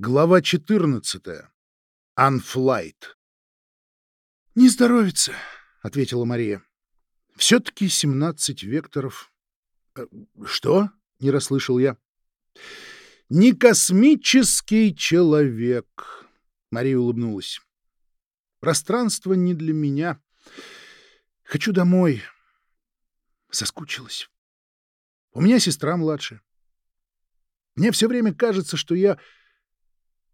Глава 14. Анфлайт. «Не здоровится», — ответила Мария. «Все-таки 17 векторов». Э, «Что?» — не расслышал я. «Не космический человек», — Мария улыбнулась. «Пространство не для меня. Хочу домой». Соскучилась. У меня сестра младшая. Мне все время кажется, что я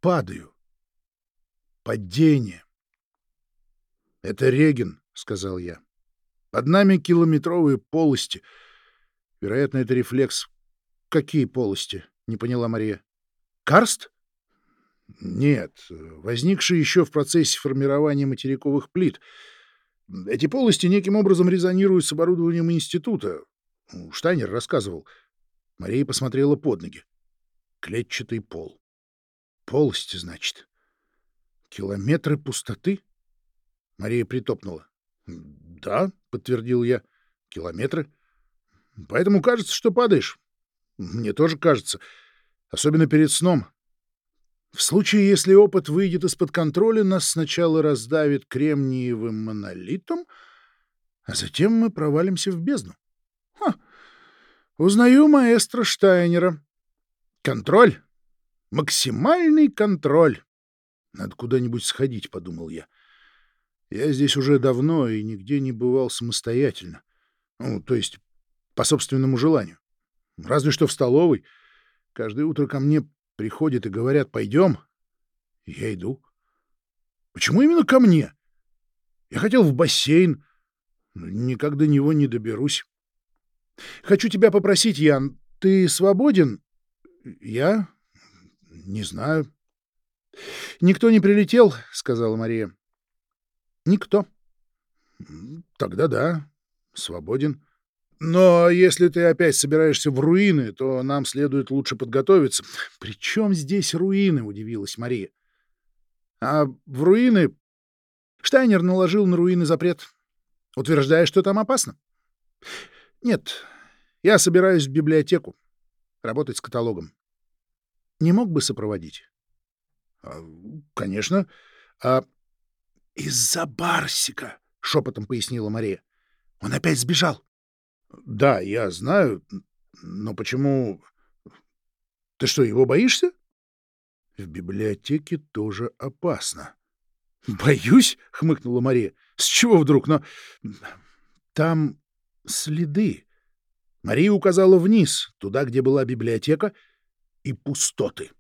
падаю. Падение. «Это Реген», — сказал я. «Под нами километровые полости. Вероятно, это рефлекс». «Какие полости?» — не поняла Мария. «Карст?» «Нет, возникшие еще в процессе формирования материковых плит. Эти полости неким образом резонируют с оборудованием института. Штайнер рассказывал». Мария посмотрела под ноги. Клетчатый пол. Полости, значит. Километры пустоты? Мария притопнула. Да, подтвердил я. Километры. Поэтому кажется, что падаешь. Мне тоже кажется. Особенно перед сном. В случае, если опыт выйдет из-под контроля, нас сначала раздавит кремниевым монолитом, а затем мы провалимся в бездну. Ха! Узнаю маэстро Штайнера. Контроль Максимальный контроль. Надо куда-нибудь сходить, — подумал я. Я здесь уже давно и нигде не бывал самостоятельно. Ну, то есть по собственному желанию. Разве что в столовой. Каждое утро ко мне приходят и говорят «пойдем». Я иду. Почему именно ко мне? Я хотел в бассейн, но никак до него не доберусь. Хочу тебя попросить, Ян, ты свободен? Я? Не знаю. Никто не прилетел, сказала Мария. Никто. Тогда да, свободен. Но если ты опять собираешься в руины, то нам следует лучше подготовиться. При чем здесь руины? удивилась Мария. А в руины Штайнер наложил на руины запрет, утверждая, что там опасно. Нет, я собираюсь в библиотеку работать с каталогом. Не мог бы сопроводить? А, — Конечно. А... — Из-за Барсика, — шепотом пояснила Мария. — Он опять сбежал. — Да, я знаю. Но почему... Ты что, его боишься? — В библиотеке тоже опасно. — Боюсь, — хмыкнула Мария. — С чего вдруг? Но там следы. Мария указала вниз, туда, где была библиотека, — и пустоты.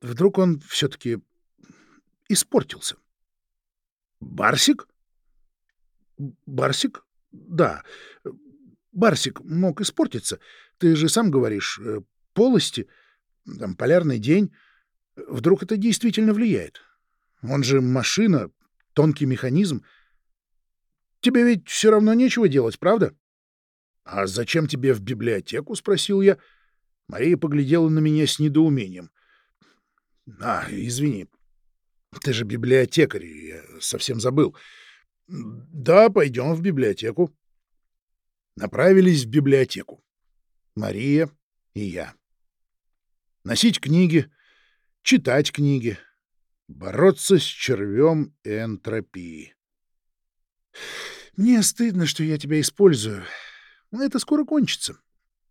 Вдруг он все-таки испортился. Барсик? Барсик? Да. Барсик мог испортиться. Ты же сам говоришь, э, полости, там, полярный день. Вдруг это действительно влияет? Он же машина, тонкий механизм. Тебе ведь все равно нечего делать, правда? — А зачем тебе в библиотеку? — спросил я. — Мария поглядела на меня с недоумением. — А, извини, ты же библиотекарь, я совсем забыл. — Да, пойдем в библиотеку. Направились в библиотеку. Мария и я. Носить книги, читать книги, бороться с червем энтропии. Мне стыдно, что я тебя использую. Это скоро кончится.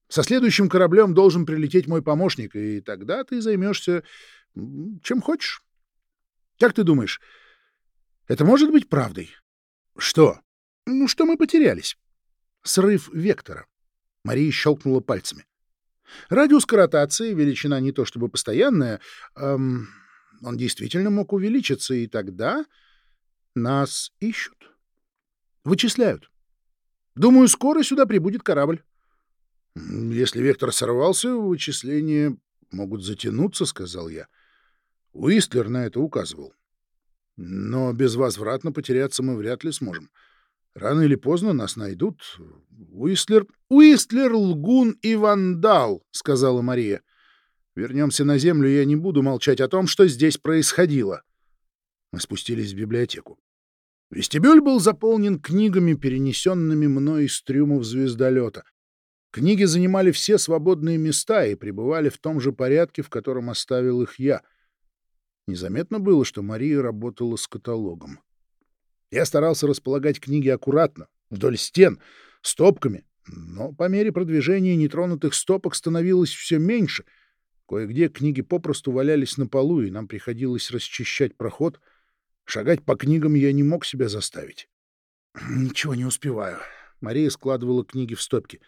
Со следующим кораблем должен прилететь мой помощник, и тогда ты займешься чем хочешь. Как ты думаешь, это может быть правдой? Что? Ну, что мы потерялись? Срыв вектора. Мария щелкнула пальцами. Радиус коротации, величина не то чтобы постоянная, эм, он действительно мог увеличиться, и тогда нас ищут. Вычисляют. Думаю, скоро сюда прибудет корабль. «Если вектор сорвался, вычисления могут затянуться», — сказал я. Уистлер на это указывал. «Но безвозвратно потеряться мы вряд ли сможем. Рано или поздно нас найдут. Уистлер...» «Уистлер, лгун и вандал», — сказала Мария. «Вернемся на землю, я не буду молчать о том, что здесь происходило». Мы спустились в библиотеку. Вестибюль был заполнен книгами, перенесенными мной из трюмов звездолета. Книги занимали все свободные места и пребывали в том же порядке, в котором оставил их я. Незаметно было, что Мария работала с каталогом. Я старался располагать книги аккуратно, вдоль стен, стопками, но по мере продвижения нетронутых стопок становилось все меньше. Кое-где книги попросту валялись на полу, и нам приходилось расчищать проход. Шагать по книгам я не мог себя заставить. «Ничего не успеваю». Мария складывала книги в стопки.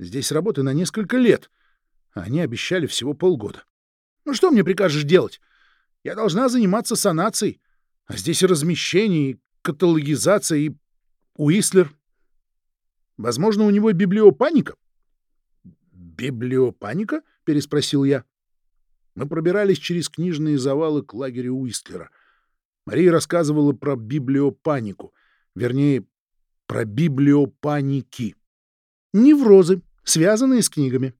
«Здесь работы на несколько лет, а они обещали всего полгода. Ну что мне прикажешь делать? Я должна заниматься санацией, а здесь и размещение, и каталогизация, и Уислер. Возможно, у него библиопаника?» «Библиопаника?» — переспросил я. Мы пробирались через книжные завалы к лагерю Уистлера. Мария рассказывала про библиопанику, вернее, про библиопаники. Неврозы, связанные с книгами.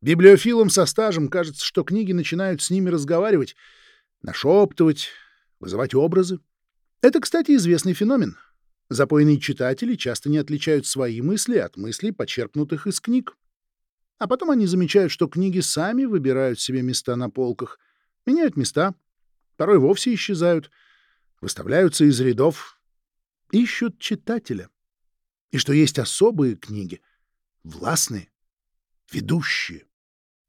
Библиофилам со стажем кажется, что книги начинают с ними разговаривать, нашептывать, вызывать образы. Это, кстати, известный феномен. Запойные читатели часто не отличают свои мысли от мыслей, почерпнутых из книг. А потом они замечают, что книги сами выбирают себе места на полках, меняют места, порой вовсе исчезают, выставляются из рядов, ищут читателя. И что есть особые книги, властные, ведущие.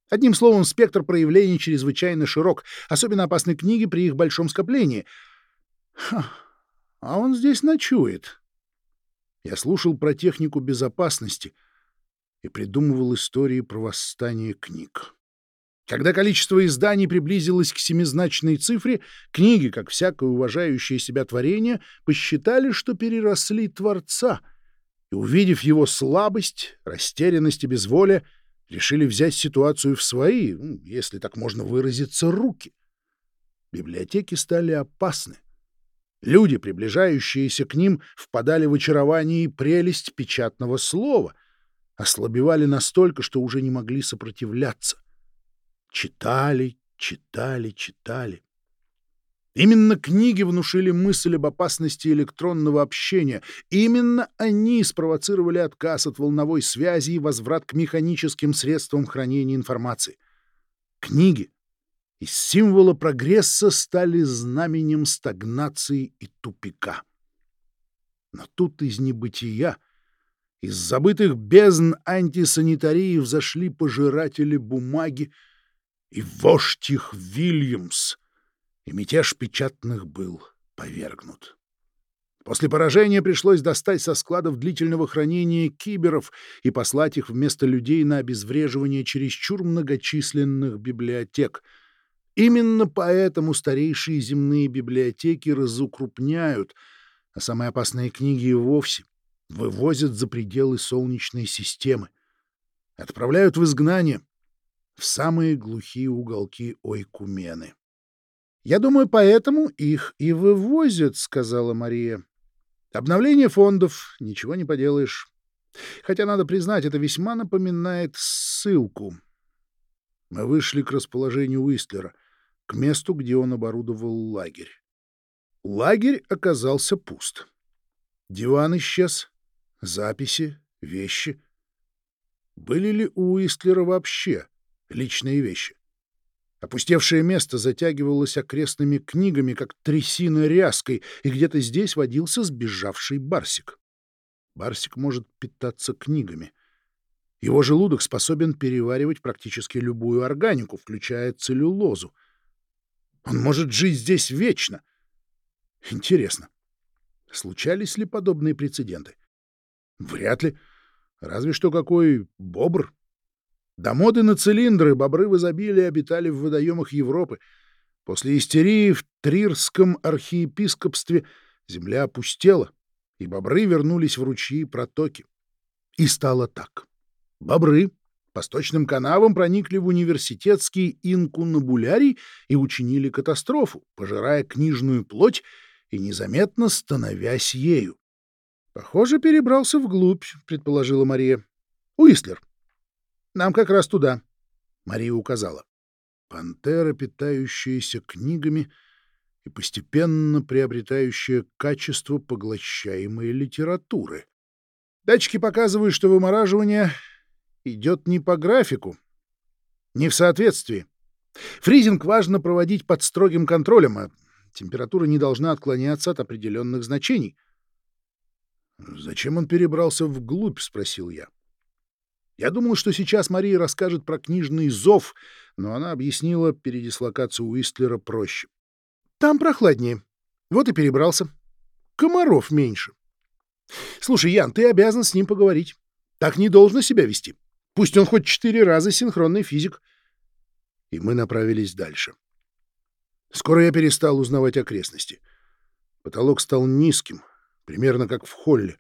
Одним словом, спектр проявлений чрезвычайно широк, особенно опасны книги при их большом скоплении. Ха, а он здесь ночует. Я слушал про технику безопасности и придумывал истории про восстание книг. Когда количество изданий приблизилось к семизначной цифре, книги, как всякое уважающее себя творение, посчитали, что переросли Творца, и, увидев его слабость, растерянность и безволие, решили взять ситуацию в свои, ну, если так можно выразиться, руки. Библиотеки стали опасны. Люди, приближающиеся к ним, впадали в очарование и прелесть печатного слова, ослабевали настолько, что уже не могли сопротивляться. Читали, читали, читали. Именно книги внушили мысль об опасности электронного общения. Именно они спровоцировали отказ от волновой связи и возврат к механическим средствам хранения информации. Книги из символа прогресса стали знаменем стагнации и тупика. Но тут из небытия, из забытых бездн антисанитарии взошли пожиратели бумаги, и вождь их Вильямс, и мятеж печатных был повергнут. После поражения пришлось достать со складов длительного хранения киберов и послать их вместо людей на обезвреживание чересчур многочисленных библиотек — Именно поэтому старейшие земные библиотеки разукрупняют, а самые опасные книги и вовсе вывозят за пределы Солнечной системы, отправляют в изгнание, в самые глухие уголки Ойкумены. «Я думаю, поэтому их и вывозят», — сказала Мария. «Обновление фондов, ничего не поделаешь. Хотя, надо признать, это весьма напоминает ссылку. Мы вышли к расположению Уистлера, к месту, где он оборудовал лагерь. Лагерь оказался пуст. Диван исчез, записи, вещи. Были ли у Уистлера вообще личные вещи? Опустевшее место затягивалось окрестными книгами, как трясина ряской, и где-то здесь водился сбежавший барсик. Барсик может питаться книгами. Его желудок способен переваривать практически любую органику, включая целлюлозу. Он может жить здесь вечно. Интересно, случались ли подобные прецеденты? Вряд ли. Разве что какой бобр. До моды на цилиндры бобры в изобилии обитали в водоемах Европы. После истерии в Трирском архиепископстве земля опустела, и бобры вернулись в ручьи и протоки. И стало так. Бобры по сточным канавам проникли в университетский инкунабулярий и учинили катастрофу, пожирая книжную плоть и незаметно становясь ею. — Похоже, перебрался вглубь, — предположила Мария. — Уистлер. Нам как раз туда. Мария указала. Пантера, питающаяся книгами и постепенно приобретающая качество поглощаемой литературы. Датчики показывают, что вымораживание идет не по графику, не в соответствии. Фризинг важно проводить под строгим контролем, а температура не должна отклоняться от определенных значений. «Зачем он перебрался вглубь?» — спросил я. Я думал, что сейчас Мария расскажет про книжный зов, но она объяснила передислокацию Уистлера проще. «Там прохладнее. Вот и перебрался. Комаров меньше. Слушай, Ян, ты обязан с ним поговорить. Так не должно себя вести. Пусть он хоть четыре раза синхронный физик». И мы направились дальше. Скоро я перестал узнавать окрестности. Потолок стал низким, примерно как в холле.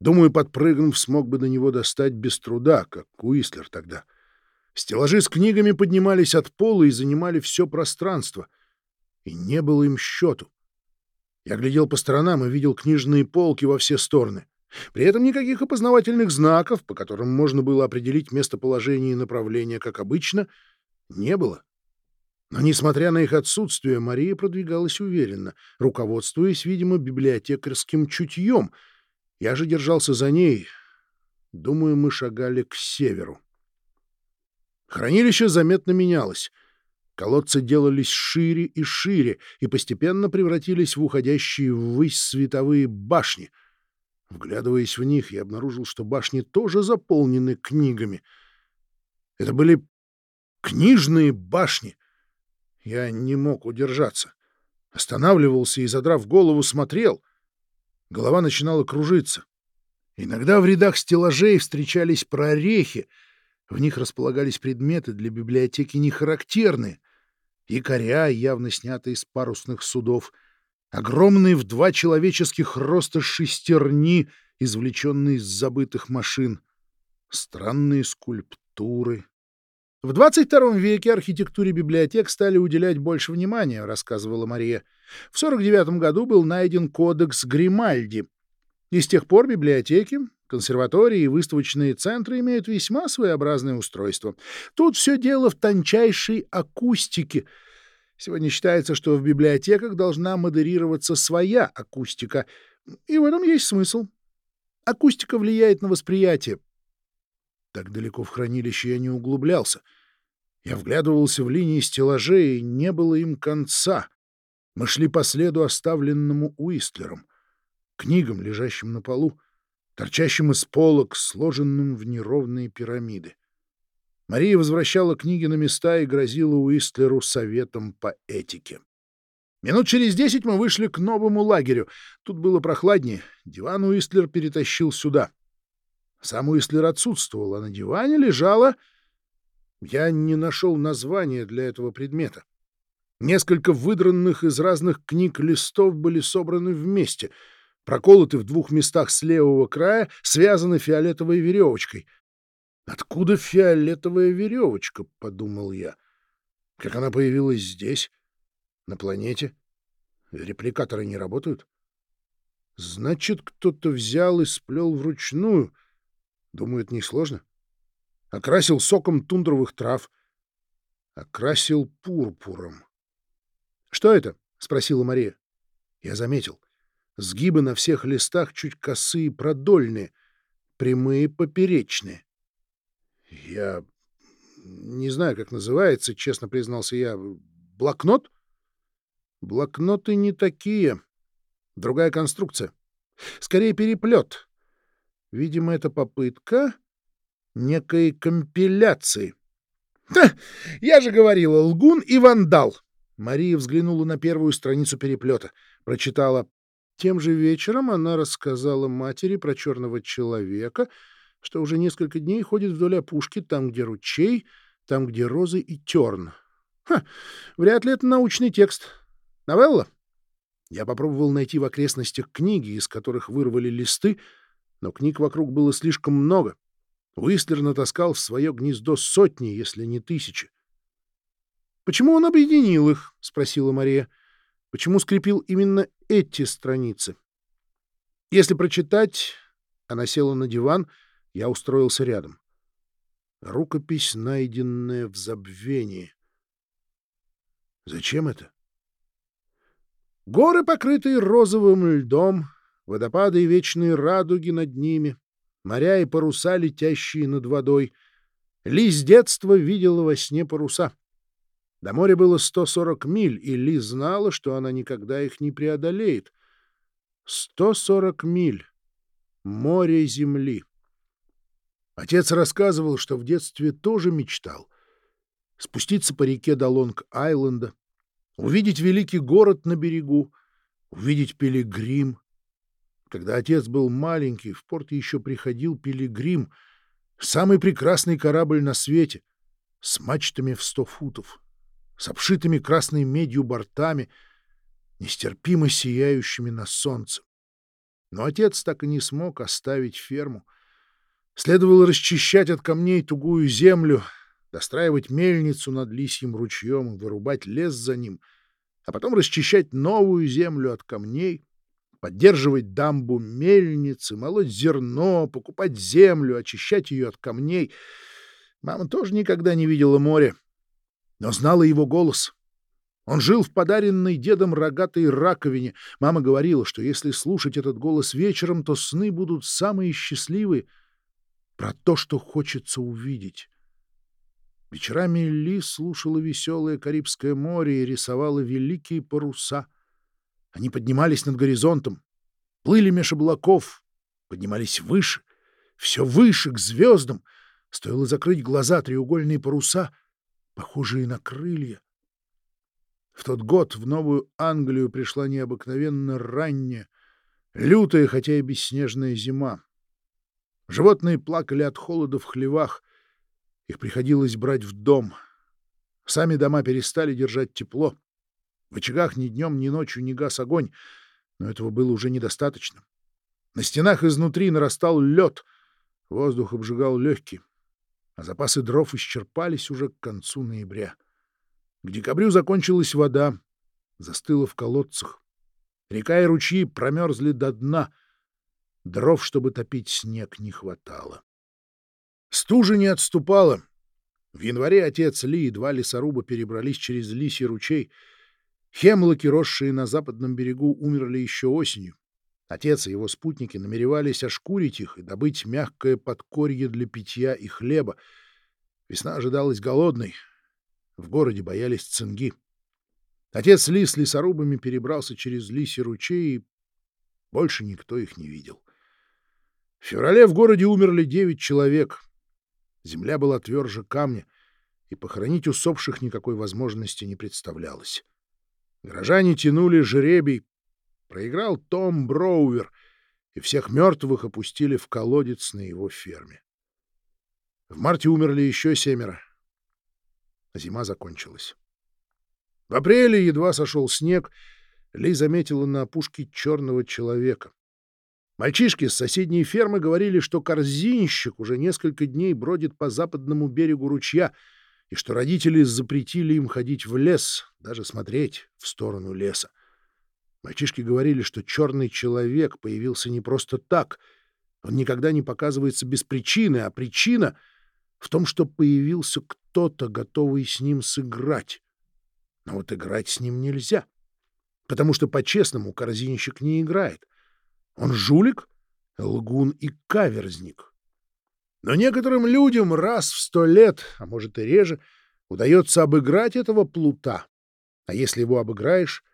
Думаю, подпрыгнув, смог бы до него достать без труда, как Уистлер тогда. Стеллажи с книгами поднимались от пола и занимали все пространство. И не было им счету. Я глядел по сторонам и видел книжные полки во все стороны. При этом никаких опознавательных знаков, по которым можно было определить местоположение и направление, как обычно, не было. Но, несмотря на их отсутствие, Мария продвигалась уверенно, руководствуясь, видимо, библиотекарским чутьем — я же держался за ней. Думаю, мы шагали к северу. Хранилище заметно менялось. Колодцы делались шире и шире и постепенно превратились в уходящие ввысь световые башни. Вглядываясь в них, я обнаружил, что башни тоже заполнены книгами. Это были книжные башни. Я не мог удержаться. Останавливался и, задрав голову, смотрел. Голова начинала кружиться. Иногда в рядах стеллажей встречались прорехи. В них располагались предметы для библиотеки нехарактерные. Якоря, явно снятые из парусных судов. Огромные в два человеческих роста шестерни, извлеченные из забытых машин. Странные скульптуры, в 22 веке архитектуре библиотек стали уделять больше внимания, рассказывала Мария. В 49 году был найден кодекс Гримальди. И с тех пор библиотеки, консерватории и выставочные центры имеют весьма своеобразное устройство. Тут все дело в тончайшей акустике. Сегодня считается, что в библиотеках должна модерироваться своя акустика. И в этом есть смысл. Акустика влияет на восприятие, так далеко в хранилище я не углублялся. Я вглядывался в линии стеллажей, и не было им конца. Мы шли по следу, оставленному Уистлером, книгам, лежащим на полу, торчащим из полок, сложенным в неровные пирамиды. Мария возвращала книги на места и грозила Уистлеру советом по этике. Минут через десять мы вышли к новому лагерю. Тут было прохладнее. Диван Уистлер перетащил сюда. Сам Уистлер отсутствовал, а на диване лежала... Я не нашел названия для этого предмета. Несколько выдранных из разных книг листов были собраны вместе, проколоты в двух местах с левого края, связаны фиолетовой веревочкой. «Откуда фиолетовая веревочка?» — подумал я. «Как она появилась здесь, на планете? Репликаторы не работают?» «Значит, кто-то взял и сплел вручную». Думаю, это несложно. Окрасил соком тундровых трав. Окрасил пурпуром. — Что это? — спросила Мария. Я заметил. Сгибы на всех листах чуть косые продольные, прямые поперечные. Я не знаю, как называется, честно признался я. Блокнот? Блокноты не такие. Другая конструкция. Скорее переплет. Видимо, это попытка некой компиляции. «Ха! Я же говорила, лгун и вандал!» Мария взглянула на первую страницу переплета, прочитала. Тем же вечером она рассказала матери про черного человека, что уже несколько дней ходит вдоль опушки, там, где ручей, там, где розы и терн. Ха! Вряд ли это научный текст. Новелла? Я попробовал найти в окрестностях книги, из которых вырвали листы, но книг вокруг было слишком много. Уистлер натаскал в свое гнездо сотни, если не тысячи. «Почему он объединил их?» — спросила Мария. «Почему скрепил именно эти страницы?» «Если прочитать...» Она села на диван, я устроился рядом. Рукопись, найденная в забвении. Зачем это? Горы, покрытые розовым льдом, водопады и вечные радуги над ними, моря и паруса, летящие над водой. Ли с детства видела во сне паруса. До моря было 140 миль, и Ли знала, что она никогда их не преодолеет. 140 миль. Море земли. Отец рассказывал, что в детстве тоже мечтал спуститься по реке до Лонг-Айленда, увидеть великий город на берегу, увидеть пилигрим. Когда отец был маленький, в порт еще приходил пилигрим, самый прекрасный корабль на свете, с мачтами в сто футов, с обшитыми красной медью бортами, нестерпимо сияющими на солнце. Но отец так и не смог оставить ферму — Следовало расчищать от камней тугую землю, достраивать мельницу над лисьим ручьем и вырубать лес за ним, а потом расчищать новую землю от камней, поддерживать дамбу мельницы, молоть зерно, покупать землю, очищать ее от камней. Мама тоже никогда не видела море, но знала его голос. Он жил в подаренной дедом рогатой раковине. Мама говорила, что если слушать этот голос вечером, то сны будут самые счастливые — про то, что хочется увидеть. Вечерами Ли слушала веселое Карибское море и рисовала великие паруса. Они поднимались над горизонтом, плыли меж облаков, поднимались выше, все выше, к звездам. Стоило закрыть глаза, треугольные паруса, похожие на крылья. В тот год в Новую Англию пришла необыкновенно ранняя, лютая, хотя и бесснежная зима. Животные плакали от холода в хлевах. Их приходилось брать в дом. Сами дома перестали держать тепло. В очагах ни днем, ни ночью не гас огонь, но этого было уже недостаточно. На стенах изнутри нарастал лед, воздух обжигал легкие, а запасы дров исчерпались уже к концу ноября. К декабрю закончилась вода, застыла в колодцах. Река и ручьи промерзли до дна — Дров, чтобы топить снег, не хватало. Стужа не отступала. В январе отец Ли и два лесоруба перебрались через Лисий ручей. Хемлоки, росшие на западном берегу, умерли еще осенью. Отец и его спутники намеревались ошкурить их и добыть мягкое подкорье для питья и хлеба. Весна ожидалась голодной. В городе боялись цинги. Отец Ли с лесорубами перебрался через Лисий ручей, и больше никто их не видел. В феврале в городе умерли девять человек. Земля была тверже камня, и похоронить усопших никакой возможности не представлялось. Горожане тянули жребий. Проиграл Том Броувер, и всех мертвых опустили в колодец на его ферме. В марте умерли еще семеро. Зима закончилась. В апреле едва сошел снег, Ли заметила на опушке черного человека. Мальчишки с соседней фермы говорили, что корзинщик уже несколько дней бродит по западному берегу ручья, и что родители запретили им ходить в лес, даже смотреть в сторону леса. Мальчишки говорили, что черный человек появился не просто так. Он никогда не показывается без причины, а причина в том, что появился кто-то, готовый с ним сыграть. Но вот играть с ним нельзя, потому что по-честному корзинщик не играет — он жулик, лгун и каверзник. Но некоторым людям раз в сто лет, а может и реже, удается обыграть этого плута. А если его обыграешь,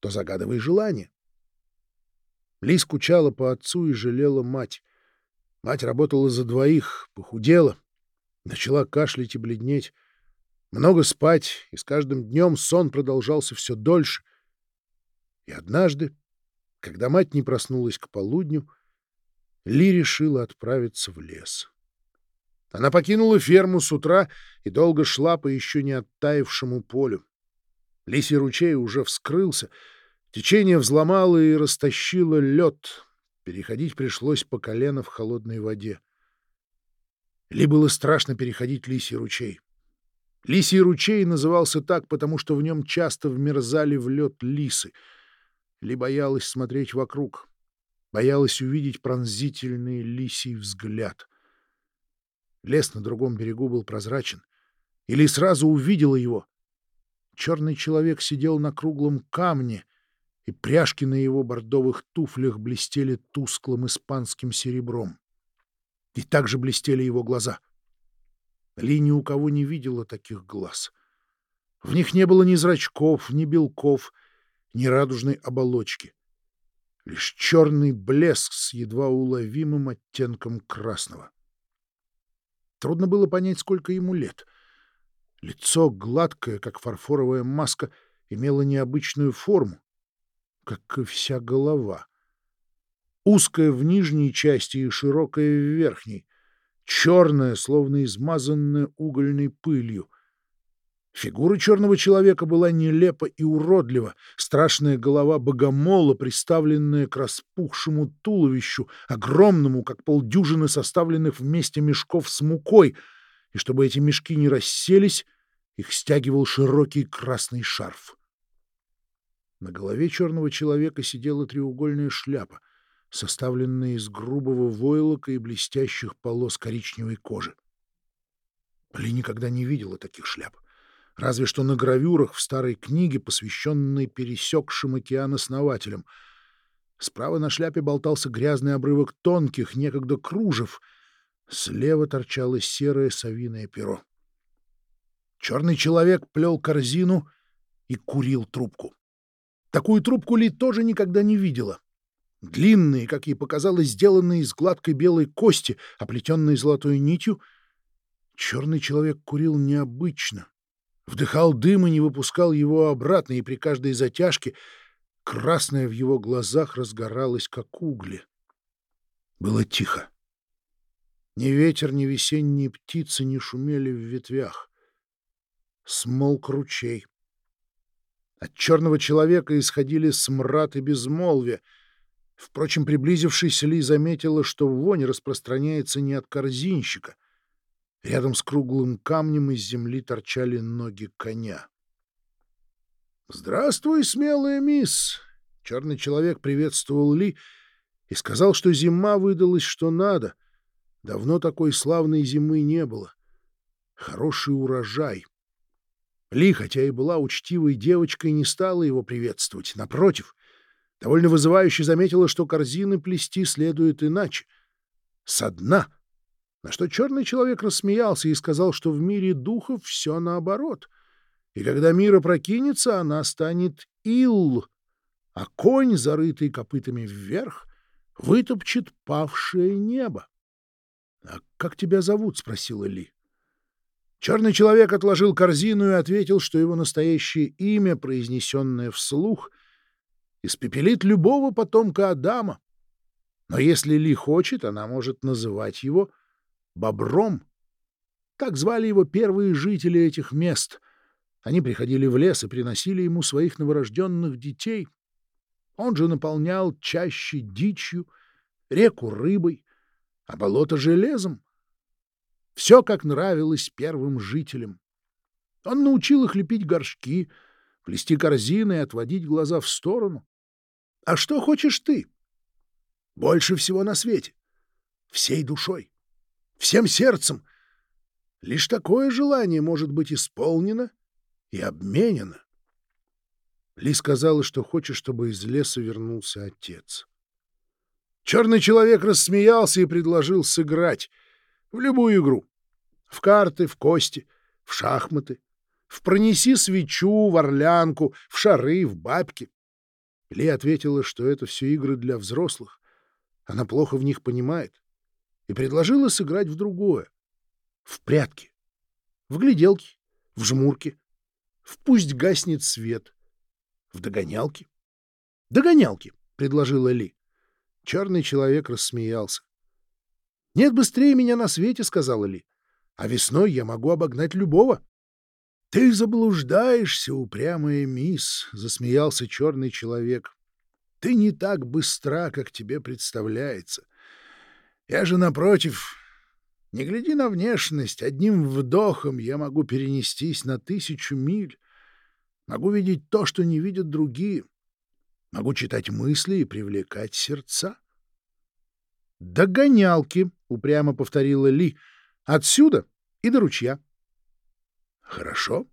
то загадывай желание. Ли скучала по отцу и жалела мать. Мать работала за двоих, похудела, начала кашлять и бледнеть. Много спать, и с каждым днем сон продолжался все дольше. И однажды когда мать не проснулась к полудню, Ли решила отправиться в лес. Она покинула ферму с утра и долго шла по еще не оттаившему полю. Лисий ручей уже вскрылся, течение взломало и растащило лед. Переходить пришлось по колено в холодной воде. Ли было страшно переходить лисий ручей. Лисий ручей назывался так, потому что в нем часто вмерзали в лед лисы — ли боялась смотреть вокруг, боялась увидеть пронзительный лисий взгляд. Лес на другом берегу был прозрачен, и Ли сразу увидела его. Черный человек сидел на круглом камне, и пряжки на его бордовых туфлях блестели тусклым испанским серебром. И также блестели его глаза. Ли ни у кого не видела таких глаз. В них не было ни зрачков, ни белков, ни радужной оболочки. Лишь черный блеск с едва уловимым оттенком красного. Трудно было понять, сколько ему лет. Лицо, гладкое, как фарфоровая маска, имело необычную форму, как и вся голова. Узкая в нижней части и широкая в верхней, черная, словно измазанная угольной пылью. Фигура черного человека была нелепа и уродлива. Страшная голова богомола, приставленная к распухшему туловищу, огромному, как полдюжины составленных вместе мешков с мукой, и чтобы эти мешки не расселись, их стягивал широкий красный шарф. На голове черного человека сидела треугольная шляпа, составленная из грубого войлока и блестящих полос коричневой кожи. Ли никогда не видела таких шляп разве что на гравюрах в старой книге, посвященной пересекшим океан основателям. Справа на шляпе болтался грязный обрывок тонких, некогда кружев. Слева торчало серое совиное перо. Черный человек плел корзину и курил трубку. Такую трубку Ли тоже никогда не видела. Длинные, как ей показалось, сделанные из гладкой белой кости, оплетенные золотой нитью, черный человек курил необычно, вдыхал дым и не выпускал его обратно, и при каждой затяжке красное в его глазах разгоралось, как угли. Было тихо. Ни ветер, ни весенние птицы не шумели в ветвях. Смолк ручей. От черного человека исходили смрад и безмолвие. Впрочем, приблизившись, Ли заметила, что вонь распространяется не от корзинщика — Рядом с круглым камнем из земли торчали ноги коня. «Здравствуй, смелая мисс!» Черный человек приветствовал Ли и сказал, что зима выдалась что надо. Давно такой славной зимы не было. Хороший урожай. Ли, хотя и была учтивой девочкой, не стала его приветствовать. Напротив, довольно вызывающе заметила, что корзины плести следует иначе. Со дна — на что черный человек рассмеялся и сказал, что в мире духов все наоборот. И когда мир опрокинется, она станет ил, а конь, зарытый копытами вверх, вытопчет павшее небо. — А как тебя зовут? — спросила Ли. Черный человек отложил корзину и ответил, что его настоящее имя, произнесенное вслух, испепелит любого потомка Адама. Но если Ли хочет, она может называть его — Бобром. Так звали его первые жители этих мест. Они приходили в лес и приносили ему своих новорожденных детей. Он же наполнял чаще дичью, реку рыбой, а болото железом. Все, как нравилось первым жителям. Он научил их лепить горшки, плести корзины и отводить глаза в сторону. А что хочешь ты? Больше всего на свете. Всей душой всем сердцем. Лишь такое желание может быть исполнено и обменено. Ли сказала, что хочет, чтобы из леса вернулся отец. Черный человек рассмеялся и предложил сыграть в любую игру. В карты, в кости, в шахматы, в пронеси свечу, в орлянку, в шары, в бабки. Ли ответила, что это все игры для взрослых. Она плохо в них понимает и предложила сыграть в другое. В прятки, в гляделки, в жмурки, в пусть гаснет свет, в догонялки. «Догонялки!» — предложила Ли. Черный человек рассмеялся. «Нет быстрее меня на свете», — сказала Ли. «А весной я могу обогнать любого». «Ты заблуждаешься, упрямая мисс», — засмеялся черный человек. «Ты не так быстра, как тебе представляется. Я же, напротив, не гляди на внешность, одним вдохом я могу перенестись на тысячу миль, могу видеть то, что не видят другие, могу читать мысли и привлекать сердца. «Догонялки», — упрямо повторила Ли, — «отсюда и до ручья». «Хорошо.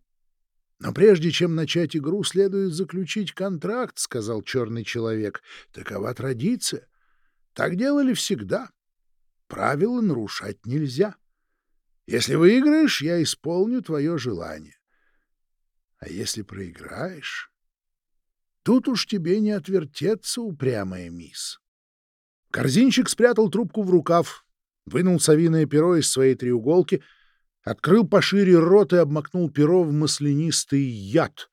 Но прежде чем начать игру, следует заключить контракт», — сказал черный человек. «Такова традиция. Так делали всегда». Правила нарушать нельзя. Если выиграешь, я исполню твое желание. А если проиграешь, тут уж тебе не отвертеться, упрямая мисс. Корзинчик спрятал трубку в рукав, вынул совиное перо из своей треуголки, открыл пошире рот и обмакнул перо в маслянистый яд.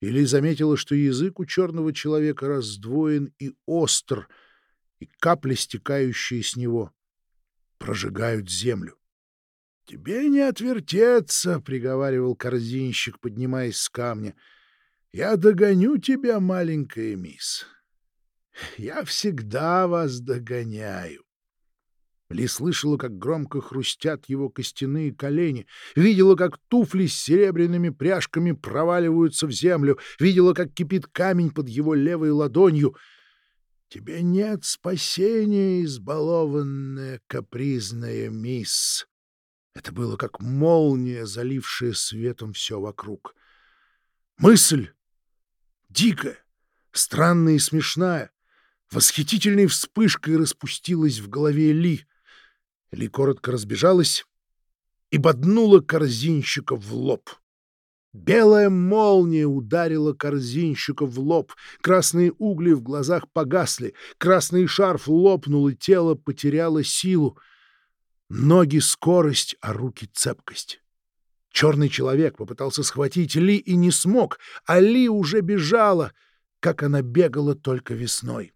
Или заметила, что язык у черного человека раздвоен и остр, и капли, стекающие с него, прожигают землю. — Тебе не отвертеться, — приговаривал корзинщик, поднимаясь с камня. — Я догоню тебя, маленькая мисс. Я всегда вас догоняю. Ли слышала, как громко хрустят его костяные колени, видела, как туфли с серебряными пряжками проваливаются в землю, видела, как кипит камень под его левой ладонью. «Тебе нет спасения, избалованная капризная мисс!» Это было как молния, залившая светом все вокруг. Мысль дикая, странная и смешная, восхитительной вспышкой распустилась в голове Ли. Ли коротко разбежалась и боднула корзинщика в лоб. Белая молния ударила корзинщика в лоб, красные угли в глазах погасли, красный шарф лопнул, и тело потеряло силу. Ноги — скорость, а руки — цепкость. Черный человек попытался схватить Ли и не смог, а Ли уже бежала, как она бегала только весной.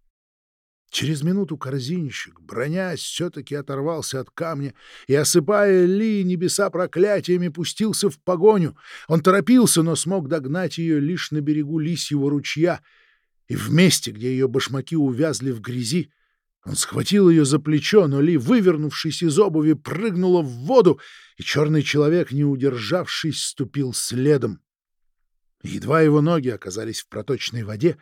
Через минуту корзинщик, бронясь, все-таки оторвался от камня и, осыпая Ли небеса проклятиями, пустился в погоню. Он торопился, но смог догнать ее лишь на берегу лисьего ручья, и в месте, где ее башмаки увязли в грязи, он схватил ее за плечо, но Ли, вывернувшись из обуви, прыгнула в воду, и черный человек, не удержавшись, ступил следом. Едва его ноги оказались в проточной воде,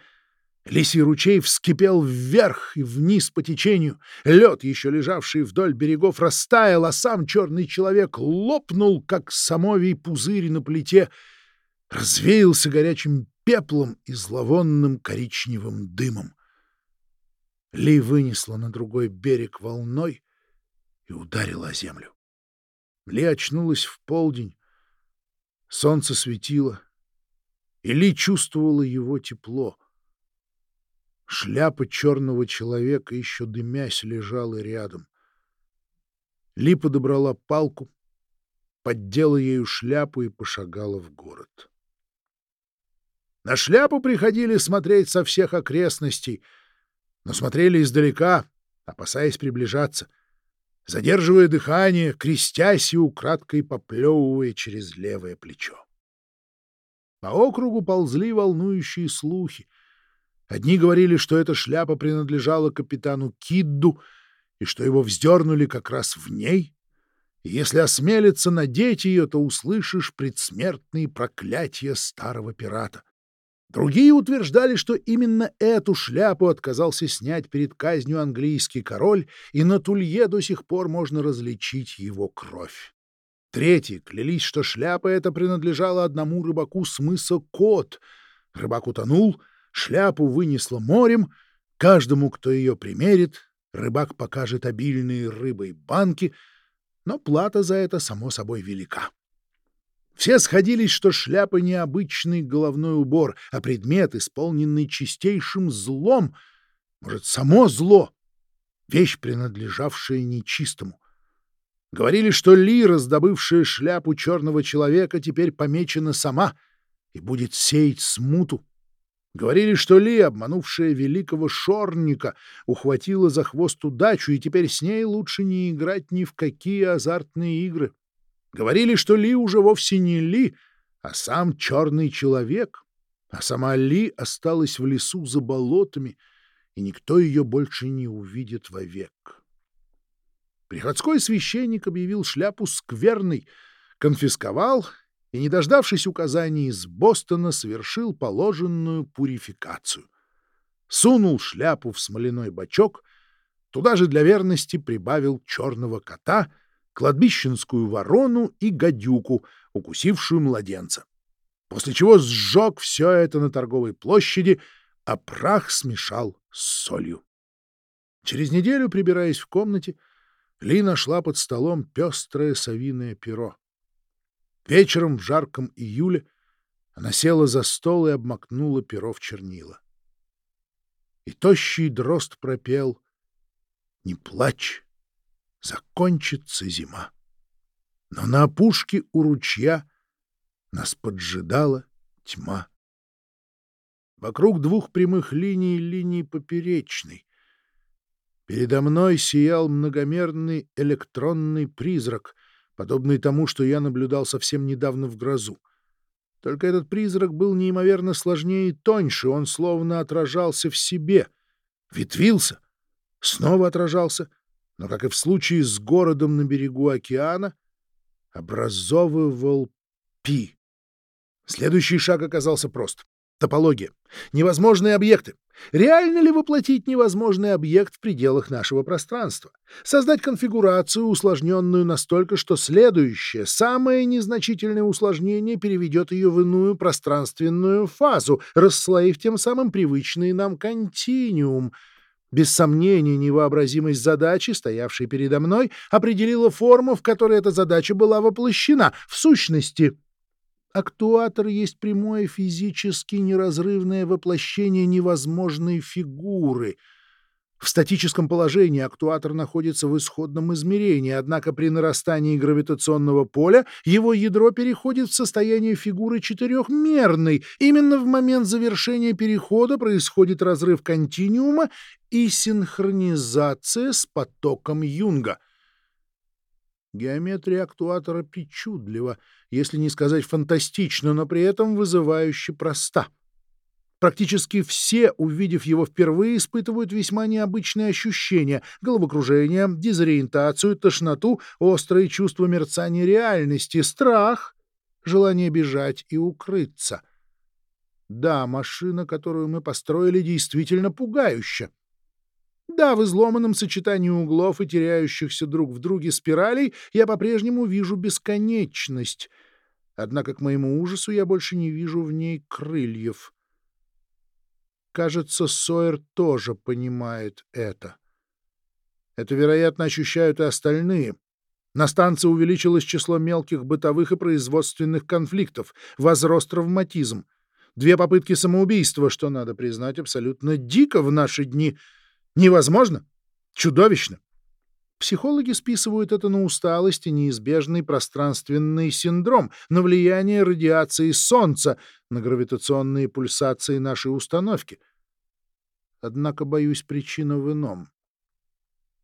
Лисий ручей вскипел вверх и вниз по течению. Лед, еще лежавший вдоль берегов, растаял, а сам черный человек лопнул, как самовий пузырь на плите, развеялся горячим пеплом и зловонным коричневым дымом. Ли вынесла на другой берег волной и ударила о землю. Ли очнулась в полдень. Солнце светило, и Ли чувствовала его тепло. Шляпа черного человека, еще дымясь, лежала рядом. Ли подобрала палку, поддела ею шляпу и пошагала в город. На шляпу приходили смотреть со всех окрестностей — но смотрели издалека, опасаясь приближаться, задерживая дыхание, крестясь и украдкой поплевывая через левое плечо. По округу ползли волнующие слухи. Одни говорили, что эта шляпа принадлежала капитану Кидду и что его вздернули как раз в ней. И если осмелиться надеть ее, то услышишь предсмертные проклятия старого пирата. Другие утверждали, что именно эту шляпу отказался снять перед казнью английский король, и на тулье до сих пор можно различить его кровь. Третьи клялись, что шляпа эта принадлежала одному рыбаку с мыса Кот. Рыбак утонул, шляпу вынесло морем, каждому, кто ее примерит, рыбак покажет обильные рыбой банки, но плата за это, само собой, велика. Все сходились, что шляпа не обычный головной убор, а предмет, исполненный чистейшим злом, может, само зло, вещь, принадлежавшая нечистому. Говорили, что Ли, раздобывшая шляпу черного человека, теперь помечена сама и будет сеять смуту. Говорили, что Ли, обманувшая великого шорника, ухватила за хвост удачу, и теперь с ней лучше не играть ни в какие азартные игры. Говорили, что Ли уже вовсе не Ли, а сам черный человек, а сама Ли осталась в лесу за болотами, и никто ее больше не увидит вовек. Приходской священник объявил шляпу скверной, конфисковал и, не дождавшись указаний из Бостона, совершил положенную пурификацию. Сунул шляпу в смоляной бачок, туда же для верности прибавил черного кота — кладбищенскую ворону и гадюку, укусившую младенца. После чего сжег все это на торговой площади, а прах смешал с солью. Через неделю, прибираясь в комнате, Ли нашла под столом пестрое совиное перо. Вечером в жарком июле Она села за стол и обмакнула перо в чернила. И тощий дрозд пропел «Не плачь, закончится зима». Но на опушке у ручья нас поджидала тьма. Вокруг двух прямых линий линий поперечной. Передо мной сиял многомерный электронный призрак, подобный тому, что я наблюдал совсем недавно в грозу. Только этот призрак был неимоверно сложнее и тоньше, он словно отражался в себе, ветвился, снова отражался, но, как и в случае с городом на берегу океана, образовывал пи. Следующий шаг оказался прост. Топология. Невозможные объекты. Реально ли воплотить невозможный объект в пределах нашего пространства? Создать конфигурацию, усложненную настолько, что следующее, самое незначительное усложнение переведет ее в иную пространственную фазу, расслоив тем самым привычный нам континуум. Без сомнения, невообразимость задачи, стоявшей передо мной, определила форму, в которой эта задача была воплощена. В сущности, Актуатор есть прямое физически неразрывное воплощение невозможной фигуры. В статическом положении актуатор находится в исходном измерении, однако при нарастании гравитационного поля его ядро переходит в состояние фигуры четырехмерной. Именно в момент завершения перехода происходит разрыв континуума и синхронизация с потоком Юнга — Геометрия актуатора причудлива, если не сказать фантастична, но при этом вызывающе проста. Практически все, увидев его впервые, испытывают весьма необычные ощущения — головокружение, дезориентацию, тошноту, острые чувства мерцания реальности, страх, желание бежать и укрыться. Да, машина, которую мы построили, действительно пугающая. Да, в изломанном сочетании углов и теряющихся друг в друге спиралей я по-прежнему вижу бесконечность. Однако, к моему ужасу, я больше не вижу в ней крыльев. Кажется, Сойер тоже понимает это. Это, вероятно, ощущают и остальные. На станции увеличилось число мелких бытовых и производственных конфликтов, возрос травматизм. Две попытки самоубийства, что, надо признать, абсолютно дико в наши дни — Невозможно? Чудовищно. Психологи списывают это на усталость и неизбежный пространственный синдром, на влияние радиации Солнца, на гравитационные пульсации нашей установки. Однако, боюсь, причина в ином.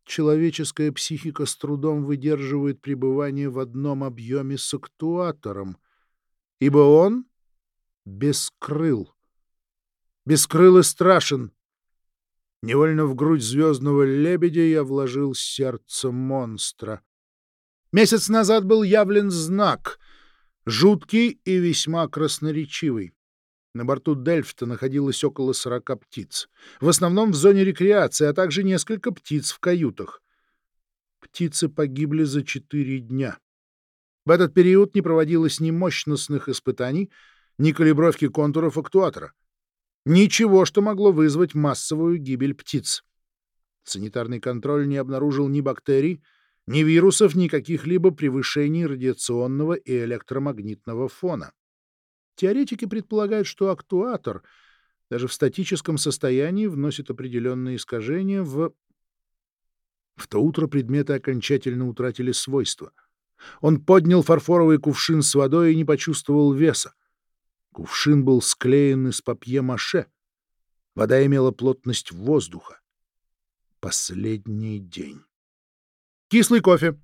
Человеческая психика с трудом выдерживает пребывание в одном объеме с актуатором, ибо он бескрыл. Бескрыл и страшен, Невольно в грудь звездного лебедя я вложил сердце монстра. Месяц назад был явлен знак, жуткий и весьма красноречивый. На борту Дельфта находилось около сорока птиц, в основном в зоне рекреации, а также несколько птиц в каютах. Птицы погибли за четыре дня. В этот период не проводилось ни мощностных испытаний, ни калибровки контуров актуатора. Ничего, что могло вызвать массовую гибель птиц. Санитарный контроль не обнаружил ни бактерий, ни вирусов, ни каких-либо превышений радиационного и электромагнитного фона. Теоретики предполагают, что актуатор даже в статическом состоянии вносит определенные искажения в... В то утро предметы окончательно утратили свойства. Он поднял фарфоровый кувшин с водой и не почувствовал веса. Кувшин был склеен из папье-маше. Вода имела плотность воздуха. Последний день. Кислый кофе,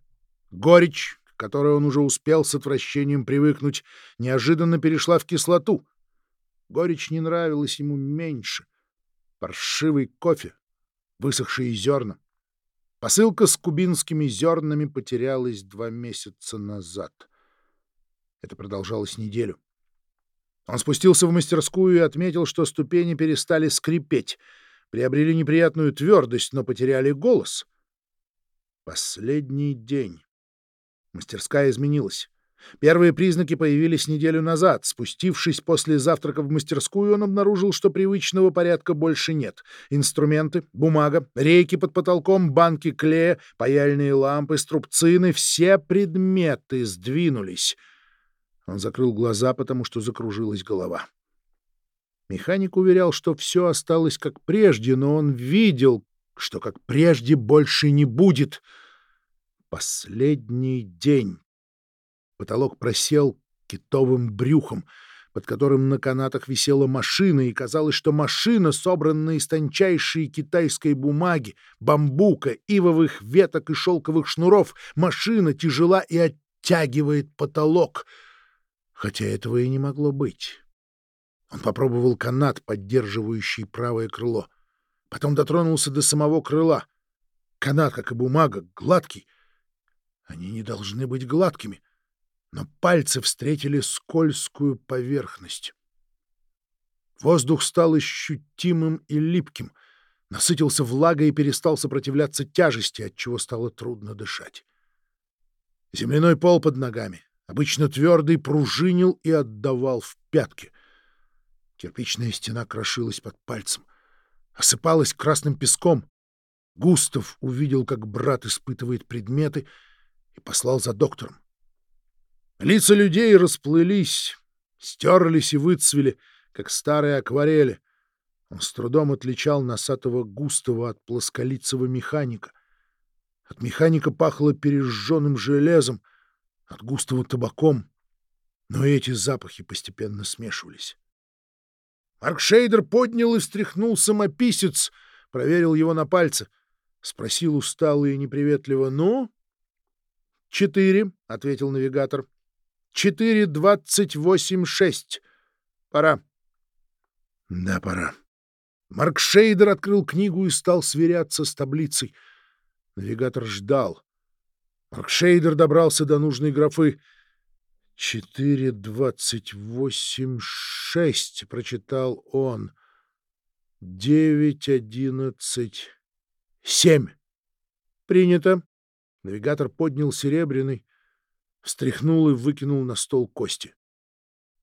горечь, к которой он уже успел с отвращением привыкнуть, неожиданно перешла в кислоту. Горечь не нравилась ему меньше. Паршивый кофе, высохшие зерна. Посылка с кубинскими зернами потерялась два месяца назад. Это продолжалось неделю. Он спустился в мастерскую и отметил, что ступени перестали скрипеть, приобрели неприятную твердость, но потеряли голос. Последний день. Мастерская изменилась. Первые признаки появились неделю назад. Спустившись после завтрака в мастерскую, он обнаружил, что привычного порядка больше нет. Инструменты, бумага, рейки под потолком, банки клея, паяльные лампы, струбцины — все предметы сдвинулись — Он закрыл глаза, потому что закружилась голова. Механик уверял, что все осталось как прежде, но он видел, что как прежде больше не будет. Последний день. Потолок просел китовым брюхом, под которым на канатах висела машина, и казалось, что машина, собранная из тончайшей китайской бумаги, бамбука, ивовых веток и шелковых шнуров, машина тяжела и оттягивает потолок. Хотя этого и не могло быть. Он попробовал канат, поддерживающий правое крыло. Потом дотронулся до самого крыла. Канат, как и бумага, гладкий. Они не должны быть гладкими но пальцы встретили скользкую поверхность. Воздух стал ощутимым и липким, насытился влагой и перестал сопротивляться тяжести, отчего стало трудно дышать. Земляной пол под ногами, обычно твердый, пружинил и отдавал в пятки. Кирпичная стена крошилась под пальцем, осыпалась красным песком. Густав увидел, как брат испытывает предметы, и послал за доктором. Лица людей расплылись, стерлись и выцвели, как старые акварели. Он с трудом отличал носатого густого от плосколицего механика. От механика пахло пережженным железом, от густого табаком. Но эти запахи постепенно смешивались. Марк Шейдер поднял и встряхнул самописец, проверил его на пальце. Спросил устало и неприветливо. «Ну?» «Четыре», — ответил навигатор. 4.28.6. Пора. Да, пора. Марк Шейдер открыл книгу и стал сверяться с таблицей. Навигатор ждал. Марк Шейдер добрался до нужной графы. 4.28.6, прочитал он. 9.11.7. Принято. Навигатор поднял серебряный, встряхнул и выкинул на стол кости.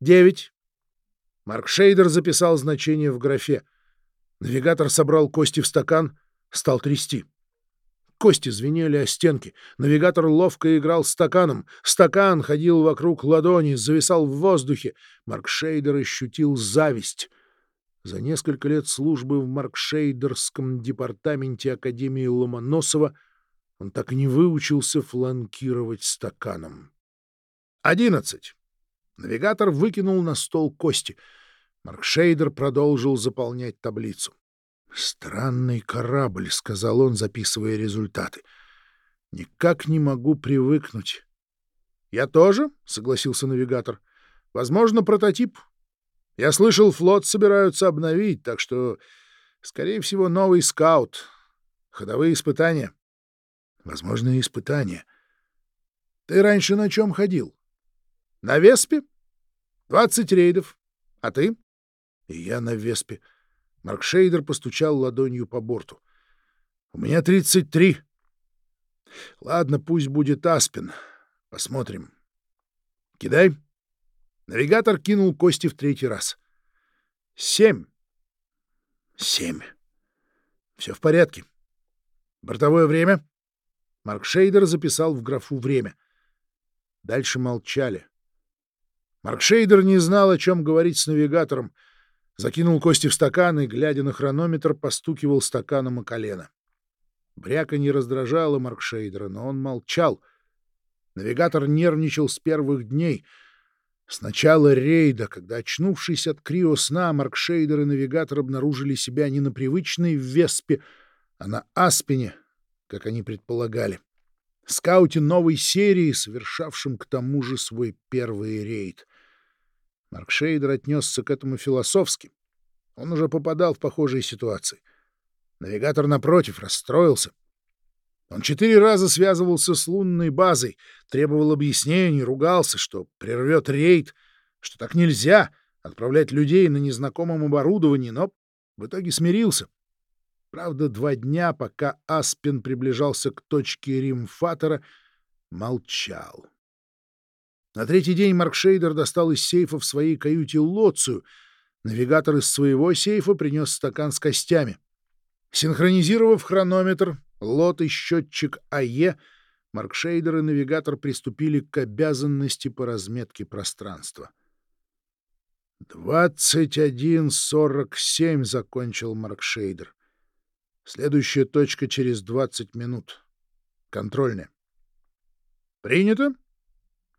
«Девять». Марк Шейдер записал значение в графе. Навигатор собрал кости в стакан, стал трясти. Кости звенели о стенки. Навигатор ловко играл стаканом. Стакан ходил вокруг ладони, зависал в воздухе. Марк Шейдер ощутил зависть. За несколько лет службы в Маркшейдерском департаменте Академии Ломоносова он так и не выучился фланкировать стаканом. «Одиннадцать!» Навигатор выкинул на стол кости. Маркшейдер продолжил заполнять таблицу. «Странный корабль», — сказал он, записывая результаты. «Никак не могу привыкнуть». «Я тоже», — согласился навигатор. «Возможно, прототип. Я слышал, флот собираются обновить, так что, скорее всего, новый скаут. Ходовые испытания». «Возможно, испытания. Ты раньше на чем ходил?» На Веспе? Двадцать рейдов. А ты? И я на Веспе. Маркшейдер постучал ладонью по борту. У меня тридцать три. Ладно, пусть будет Аспин. Посмотрим. Кидай. Навигатор кинул кости в третий раз. Семь. Семь. Все в порядке. Бортовое время? Маркшейдер записал в графу время. Дальше молчали. Маркшейдер не знал, о чем говорить с навигатором. Закинул кости в стакан и, глядя на хронометр, постукивал стаканом о колено. Бряка не раздражала Маркшейдера, но он молчал. Навигатор нервничал с первых дней. С начала рейда, когда, очнувшись от криосна, Маркшейдер и навигатор обнаружили себя не на привычной Веспе, а на Аспине, как они предполагали. Скауте новой серии, совершавшем к тому же свой первый рейд. Марк Шейдер отнесся к этому философски. Он уже попадал в похожие ситуации. Навигатор, напротив, расстроился. Он четыре раза связывался с лунной базой, требовал объяснений, ругался, что прервет рейд, что так нельзя отправлять людей на незнакомом оборудовании, но в итоге смирился. Правда, два дня, пока Аспен приближался к точке римфатора, молчал. На третий день Марк Шейдер достал из сейфа в своей каюте лоцию. Навигатор из своего сейфа принес стакан с костями. Синхронизировав хронометр, лот и счетчик АЕ, Маркшейдер и навигатор приступили к обязанности по разметке пространства. «Двадцать один сорок семь», — закончил Маркшейдер. «Следующая точка через двадцать минут. Контрольная». «Принято».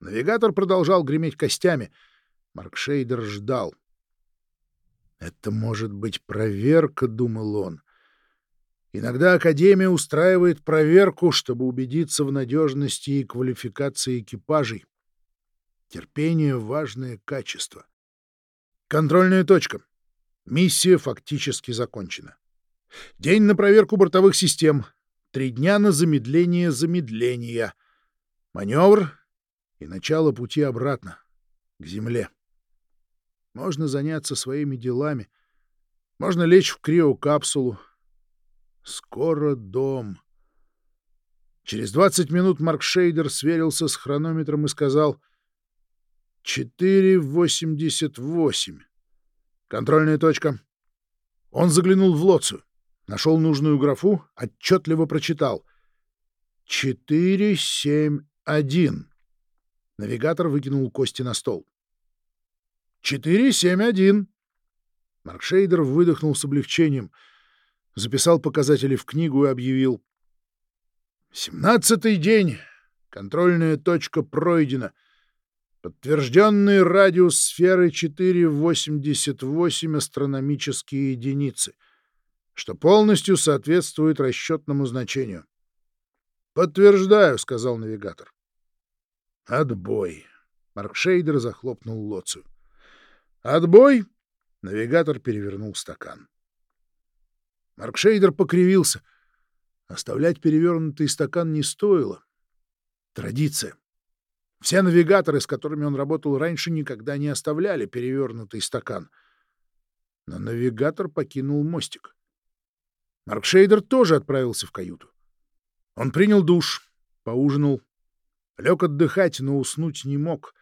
Навигатор продолжал греметь костями. Маркшейдер ждал. «Это может быть проверка», — думал он. Иногда Академия устраивает проверку, чтобы убедиться в надежности и квалификации экипажей. Терпение — важное качество. Контрольная точка. Миссия фактически закончена. День на проверку бортовых систем. Три дня на замедление замедления. Маневр и начало пути обратно, к Земле. Можно заняться своими делами. Можно лечь в криокапсулу, Скоро дом. Через 20 минут Марк Шейдер сверился с хронометром и сказал «4.88. Контрольная точка». Он заглянул в лоцию, нашел нужную графу, отчетливо прочитал «471». Навигатор выкинул кости на стол. «471». Марк Шейдер выдохнул с облегчением — записал показатели в книгу и объявил. «Семнадцатый день. Контрольная точка пройдена. Подтвержденный радиус сферы 4,88 астрономические единицы, что полностью соответствует расчетному значению». «Подтверждаю», — сказал навигатор. «Отбой». Маркшейдер захлопнул лоцию. «Отбой?» — навигатор перевернул стакан. Маркшейдер покривился. Оставлять перевернутый стакан не стоило. Традиция. Все навигаторы, с которыми он работал раньше, никогда не оставляли перевернутый стакан. Но навигатор покинул мостик. Маркшейдер тоже отправился в каюту. Он принял душ, поужинал, лег отдыхать, но уснуть не мог.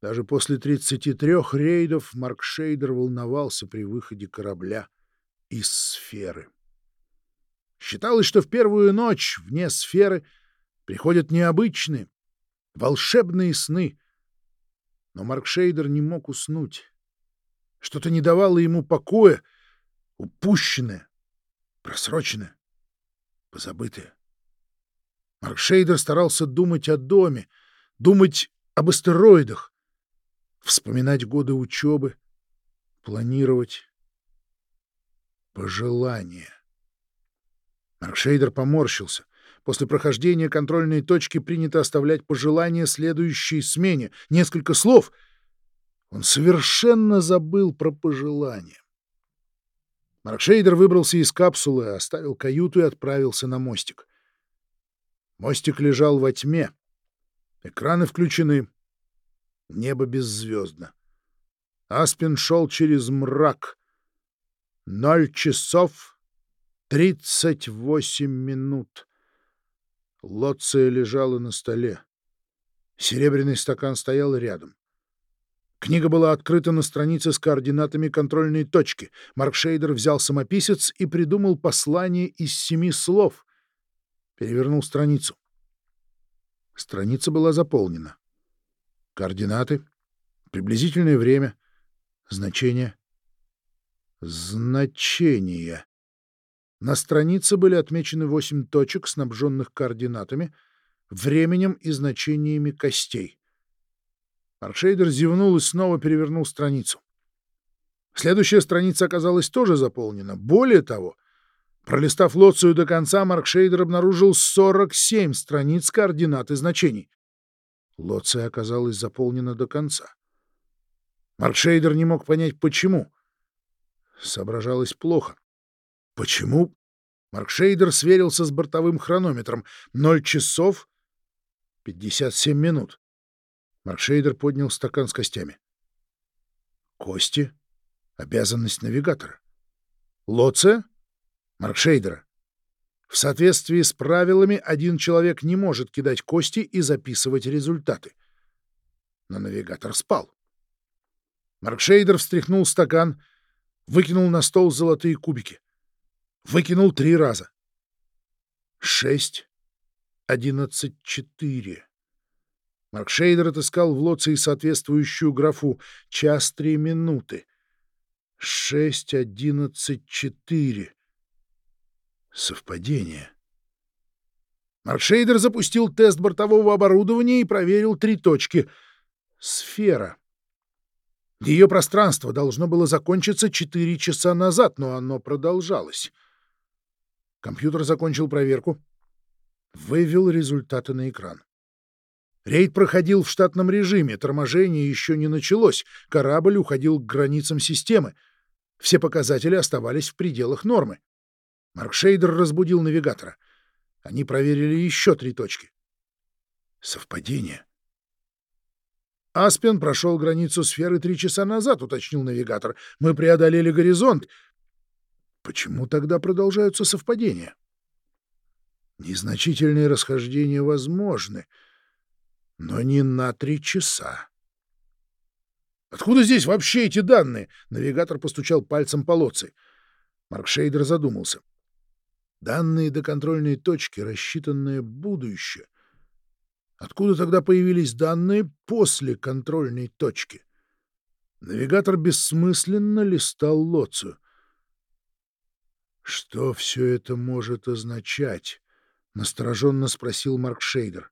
Даже после 33 рейдов Маркшейдер волновался при выходе корабля из сферы. Считалось, что в первую ночь вне сферы приходят необычные, волшебные сны. Но Марк Шейдер не мог уснуть. Что-то не давало ему покоя, упущенное, просроченное, позабытое. Марк Шейдер старался думать о доме, думать об астероидах, вспоминать годы учебы, планировать, Пожелание. Маркшейдер поморщился. После прохождения контрольной точки принято оставлять пожелания следующей смене. Несколько слов. Он совершенно забыл про пожелания. Маркшейдер выбрался из капсулы, оставил каюту и отправился на мостик. Мостик лежал во тьме. Экраны включены. Небо беззвездно. Аспин шел через мрак. Ноль часов тридцать восемь минут. Лоция лежала на столе. Серебряный стакан стоял рядом. Книга была открыта на странице с координатами контрольной точки. Марк Шейдер взял самописец и придумал послание из семи слов. Перевернул страницу. Страница была заполнена. Координаты, приблизительное время, значение. Значения. На странице были отмечены восемь точек, снабженных координатами, временем и значениями костей. Аркшейдер зевнул и снова перевернул страницу. Следующая страница оказалась тоже заполнена. Более того, пролистав лоцию до конца, Маркшейдер обнаружил 47 страниц координат и значений. Лоция оказалась заполнена до конца. Маркшейдер не мог понять, почему — Соображалось плохо. Почему? Маркшейдер сверился с бортовым хронометром. Ноль часов пятьдесят семь минут. Маркшейдер поднял стакан с костями. Кости — обязанность навигатора. Лоция — Маркшейдера. В соответствии с правилами один человек не может кидать кости и записывать результаты. Но навигатор спал. Маркшейдер встряхнул стакан — Выкинул на стол золотые кубики. Выкинул три раза. Шесть. 11.4. Маркшейдер отыскал в лоции соответствующую графу «Час три минуты». 6.11.4. Совпадение. Маркшейдер запустил тест бортового оборудования и проверил три точки. Сфера. Ее пространство должно было закончиться четыре часа назад, но оно продолжалось. Компьютер закончил проверку, вывел результаты на экран. Рейд проходил в штатном режиме, торможение еще не началось, корабль уходил к границам системы. Все показатели оставались в пределах нормы. Маркшейдер разбудил навигатора. Они проверили еще три точки. Совпадение. «Аспен прошел границу сферы три часа назад», — уточнил навигатор. «Мы преодолели горизонт». Почему тогда продолжаются совпадения? Незначительные расхождения возможны, но не на три часа. «Откуда здесь вообще эти данные?» — навигатор постучал пальцем по лоци. Маркшейдер задумался. «Данные до контрольной точки, рассчитанное будущее — Откуда тогда появились данные после контрольной точки? Навигатор бессмысленно листал лоцию. «Что все это может означать?» — настороженно спросил Марк Шейдер.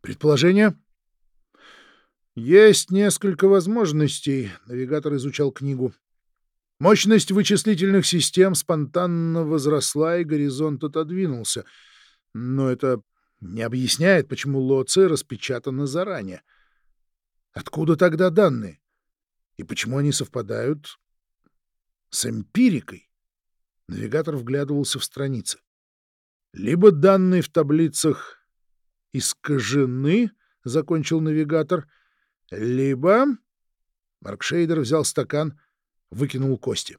«Предположение?» «Есть несколько возможностей», — навигатор изучал книгу. Мощность вычислительных систем спонтанно возросла, и горизонт отодвинулся. Но это не объясняет, почему Лоци распечатано заранее. Откуда тогда данные? И почему они совпадают с эмпирикой? Навигатор вглядывался в страницы. Либо данные в таблицах искажены, — закончил навигатор, — либо... Маркшейдер взял стакан, выкинул кости.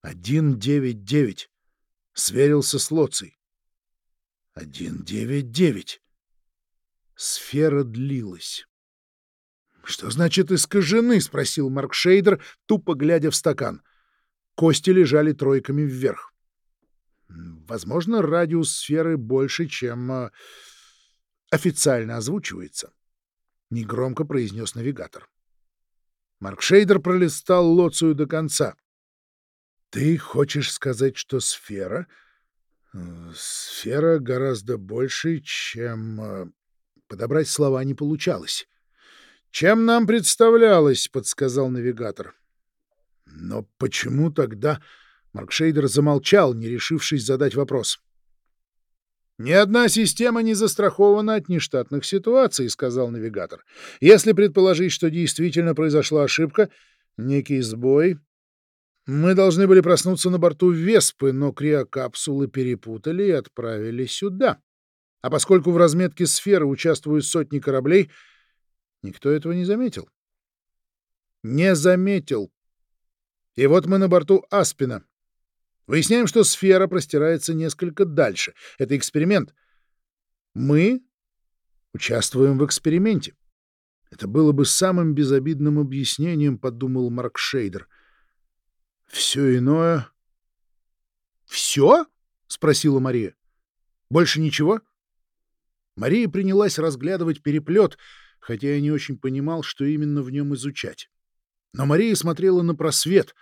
«Один девять девять». Сверился с девять девять. Сфера длилась. «Что значит искажены?» — спросил Марк Шейдер, тупо глядя в стакан. Кости лежали тройками вверх. Возможно, радиус сферы больше, чем э, официально озвучивается. Негромко произнес навигатор. Марк Шейдер пролистал лоцию до конца. «Ты хочешь сказать, что сфера Сфера гораздо больше, чем... Э, подобрать слова не получалось. «Чем нам представлялось?» — подсказал навигатор. «Но почему тогда...» Маркшейдер замолчал, не решившись задать вопрос. «Ни одна система не застрахована от нештатных ситуаций», — сказал навигатор. «Если предположить, что действительно произошла ошибка, некий сбой, мы должны были проснуться на борту Веспы, но криокапсулы перепутали и отправили сюда. А поскольку в разметке сферы участвуют сотни кораблей, никто этого не заметил. Не заметил. И вот мы на борту Аспина. Выясняем, что сфера простирается несколько дальше. Это эксперимент. Мы участвуем в эксперименте. Это было бы самым безобидным объяснением, подумал Марк Шейдер — все иное... — Все? — спросила Мария. — Больше ничего? Мария принялась разглядывать переплет, хотя я не очень понимал, что именно в нем изучать. Но Мария смотрела на просвет,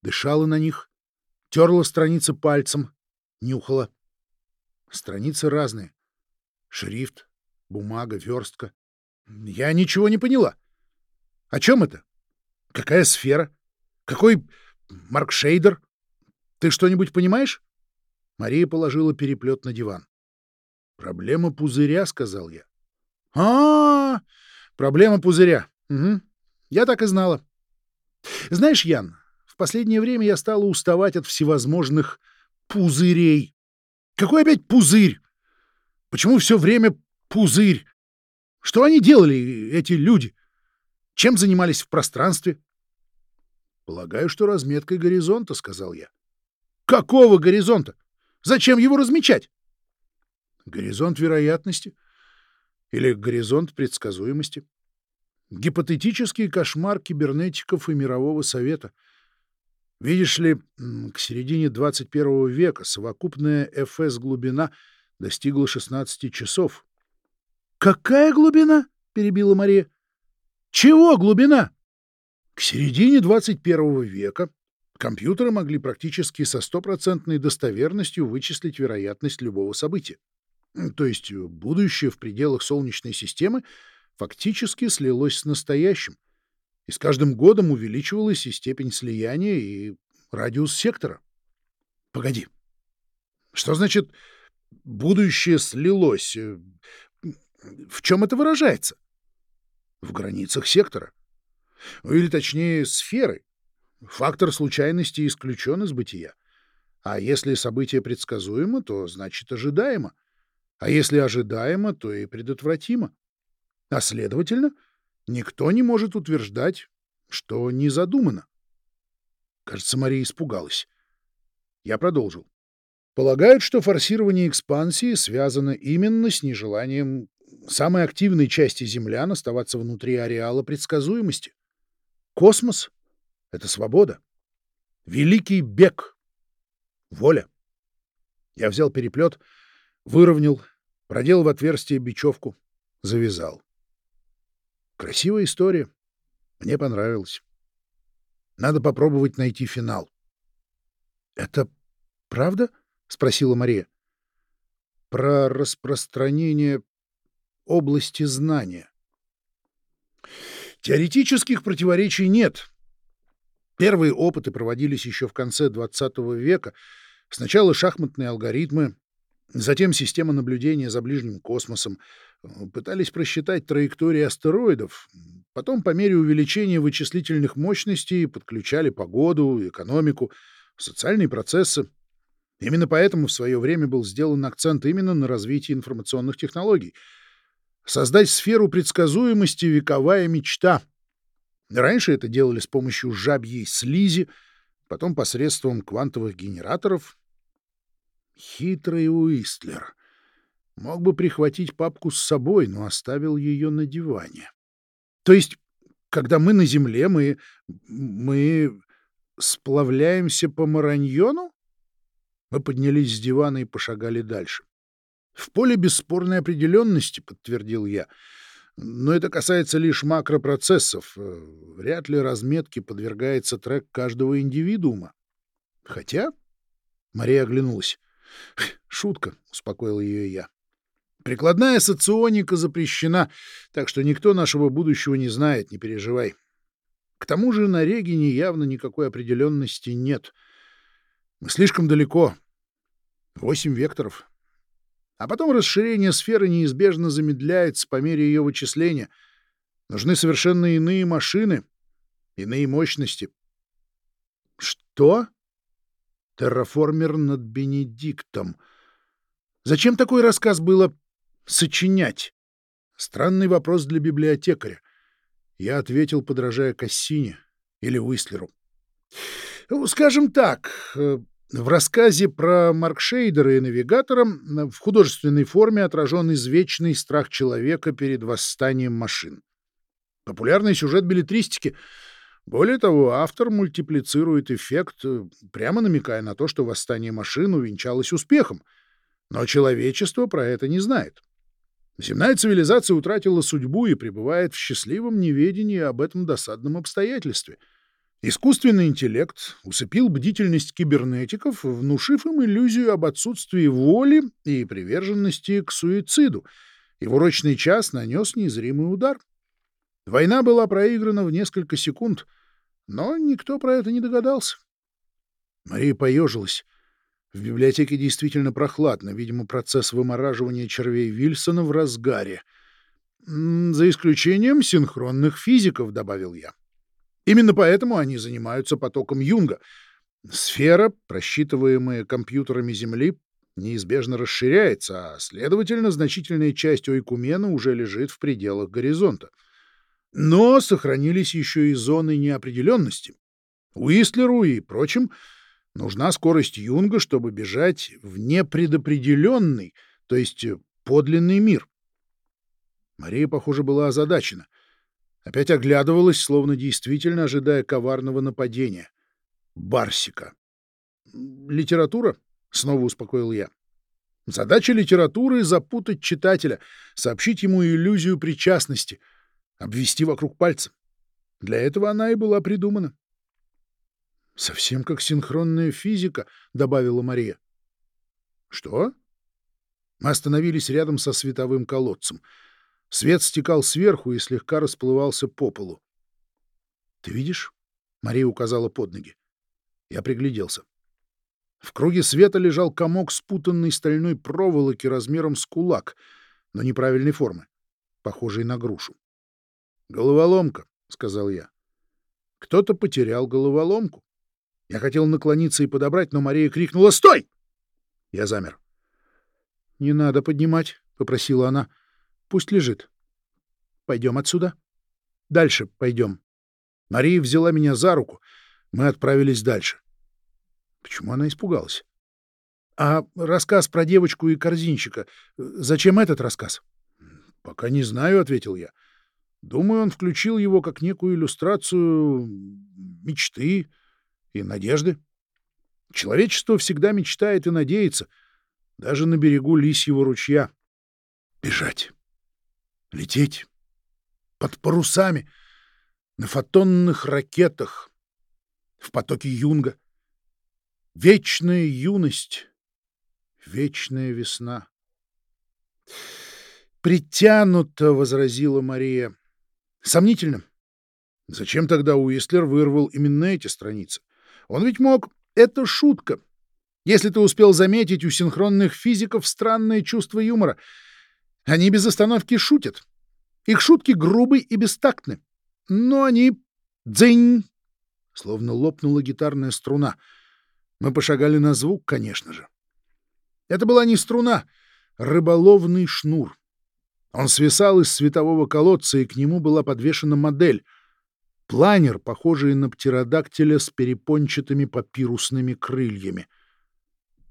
дышала на них, терла страницы пальцем, нюхала. Страницы разные. Шрифт, бумага, верстка. Я ничего не поняла. О чем это? Какая сфера? Какой Марк Шейдер? Ты что-нибудь понимаешь? Мария положила переплет на диван. Проблема пузыря, сказал я. А, -а, -а проблема пузыря. Угу. Я так и знала. Знаешь, Ян, в последнее время я стала уставать от всевозможных пузырей. Какой опять пузырь? Почему все время пузырь? Что они делали, эти люди? Чем занимались в пространстве? Полагаю, что разметкой горизонта, сказал я. Какого горизонта? Зачем его размечать? Горизонт вероятности или горизонт предсказуемости. Гипотетический кошмар кибернетиков и мирового совета. Видишь ли, к середине 21 века совокупная ФС-глубина достигла 16 часов. «Какая глубина?» — перебила Мария. «Чего глубина?» К середине 21 века компьютеры могли практически со стопроцентной достоверностью вычислить вероятность любого события. То есть будущее в пределах Солнечной системы фактически слилось с настоящим, и с каждым годом увеличивалась и степень слияния, и радиус сектора. Погоди. Что значит будущее слилось? В чем это выражается? В границах сектора. Или, точнее, сферы. Фактор случайности исключен из бытия. А если событие предсказуемо, то значит ожидаемо. А если ожидаемо, то и предотвратимо. А следовательно, никто не может утверждать, что не задумано. Кажется, Мария испугалась. Я продолжил. Полагают, что форсирование экспансии связано именно с нежеланием самой активной части землян оставаться внутри ареала предсказуемости. Космос — это свобода. Великий бег. Воля. Я взял переплет, выровнял, продел в отверстие бечевку, завязал. Красивая история. Мне понравилось. Надо попробовать найти финал. — Это правда? — спросила Мария. — Про распространение области знания. Теоретических противоречий нет. Первые опыты проводились еще в конце XX века. Сначала шахматные алгоритмы, затем система наблюдения за ближним космосом. Пытались просчитать траектории астероидов, Потом по мере увеличения вычислительных мощностей подключали погоду, экономику, социальные процессы. Именно поэтому в свое время был сделан акцент именно на развитии информационных технологий. Создать сферу предсказуемости — вековая мечта. Раньше это делали с помощью жабьей слизи, потом посредством квантовых генераторов. Хитрый Уистлер. Мог бы прихватить папку с собой, но оставил ее на диване. То есть, когда мы на Земле, мы... мы сплавляемся по Мараньону? Мы поднялись с дивана и пошагали дальше. В поле бесспорной определенности, подтвердил я. Но это касается лишь макропроцессов. Вряд ли разметке подвергается трек каждого индивидуума. Хотя... Мария оглянулась. «Шутка», — успокоил ее я. Прикладная соционика запрещена, так что никто нашего будущего не знает, не переживай. К тому же на Регине явно никакой определенности нет. Мы слишком далеко. Восемь векторов. А потом расширение сферы неизбежно замедляется по мере ее вычисления. Нужны совершенно иные машины, иные мощности. Что? Терраформер над Бенедиктом. Зачем такой рассказ было Сочинять. Странный вопрос для библиотекаря. Я ответил, подражая Кассине или Уистлеру. Ну, скажем так, э, в рассказе про Маркшейдера и навигатора в художественной форме отражен извечный страх человека перед восстанием машин. Популярный сюжет билетристики. Более того, автор мультиплицирует эффект, э, прямо намекая на то, что восстание машин увенчалось успехом. Но человечество про это не знает. Земная цивилизация утратила судьбу и пребывает в счастливом неведении об этом досадном обстоятельстве. Искусственный интеллект усыпил бдительность кибернетиков, внушив им иллюзию об отсутствии воли и приверженности к суициду, и в урочный час нанес незримый удар. Война была проиграна в несколько секунд, но никто про это не догадался. Мария поежилась. В библиотеке действительно прохладно, видимо, процесс вымораживания червей Вильсона в разгаре. «За исключением синхронных физиков», — добавил я. «Именно поэтому они занимаются потоком Юнга. Сфера, просчитываемая компьютерами Земли, неизбежно расширяется, а, следовательно, значительная часть Ойкумена уже лежит в пределах горизонта. Но сохранились еще и зоны неопределенности. Уистлеру и прочим — Нужна скорость Юнга, чтобы бежать в непредопределенный, то есть э, подлинный мир. Мария, похоже, была озадачена. Опять оглядывалась, словно действительно ожидая коварного нападения. Барсика. «Литература?» — снова успокоил я. Задача литературы — запутать читателя, сообщить ему иллюзию причастности, обвести вокруг пальца. Для этого она и была придумана. — Совсем как синхронная физика, — добавила Мария. — Что? Мы остановились рядом со световым колодцем. Свет стекал сверху и слегка расплывался по полу. — Ты видишь? — Мария указала под ноги. Я пригляделся. В круге света лежал комок спутанной стальной проволоки размером с кулак, но неправильной формы, похожей на грушу. «Головоломка», — сказал я. «Кто-то потерял головоломку». Я хотел наклониться и подобрать, но Мария крикнула «Стой!» Я замер. «Не надо поднимать», — попросила она. «Пусть лежит. Пойдем отсюда. Дальше пойдем». Мария взяла меня за руку. Мы отправились дальше. Почему она испугалась? А рассказ про девочку и корзинщика, зачем этот рассказ? Пока не знаю, ответил я. Думаю, он включил его как некую иллюстрацию мечты и надежды. Человечество всегда мечтает и надеется, даже на берегу лисьего ручья. Бежать, лететь под парусами, на фотонных ракетах, в потоке юнга. Вечная юность, вечная весна. «Притянуто», — возразила Мария. «Сомнительно. Зачем тогда Уистлер вырвал именно эти страницы? Он ведь мог... Это шутка. Если ты успел заметить, у синхронных физиков странное чувство юмора. Они без остановки шутят. Их шутки грубы и бестактны. Но они... Дзынь! Словно лопнула гитарная струна — мы пошагали на звук, конечно же. Это была не струна, рыболовный шнур. Он свисал из светового колодца, и к нему была подвешена модель. Планер, похожий на птеродактиля с перепончатыми папирусными крыльями.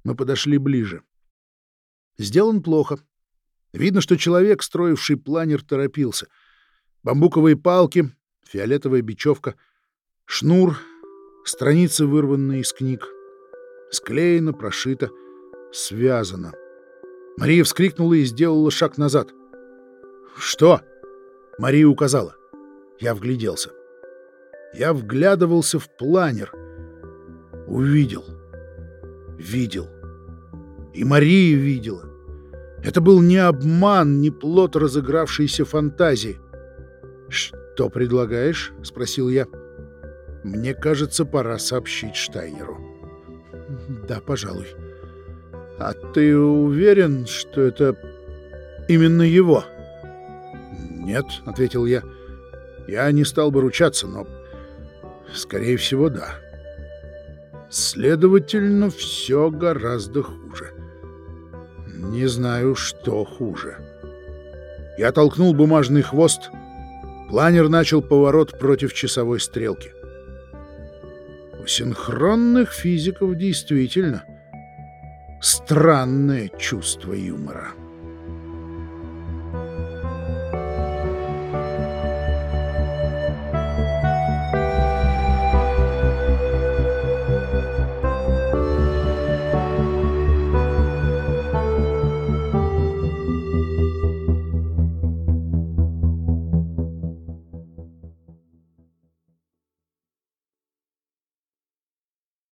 Мы подошли ближе. Сделан плохо. Видно, что человек, строивший планер, торопился. Бамбуковые палки, фиолетовая бечевка, шнур, страницы, вырванные из книг склеено, прошито, связано. Мария вскрикнула и сделала шаг назад. «Что?» — Мария указала. Я вгляделся. Я вглядывался в планер. Увидел. Видел. И Мария видела. Это был не обман, не плод разыгравшейся фантазии. «Что предлагаешь?» — спросил я. «Мне кажется, пора сообщить Штайнеру». Да, пожалуй. А ты уверен, что это именно его? Нет, ответил я. Я не стал бы ручаться, но скорее всего, да. Следовательно, все гораздо хуже. Не знаю, что хуже. Я толкнул бумажный хвост. Планер начал поворот против часовой стрелки. — у синхронных физиков действительно странное чувство юмора.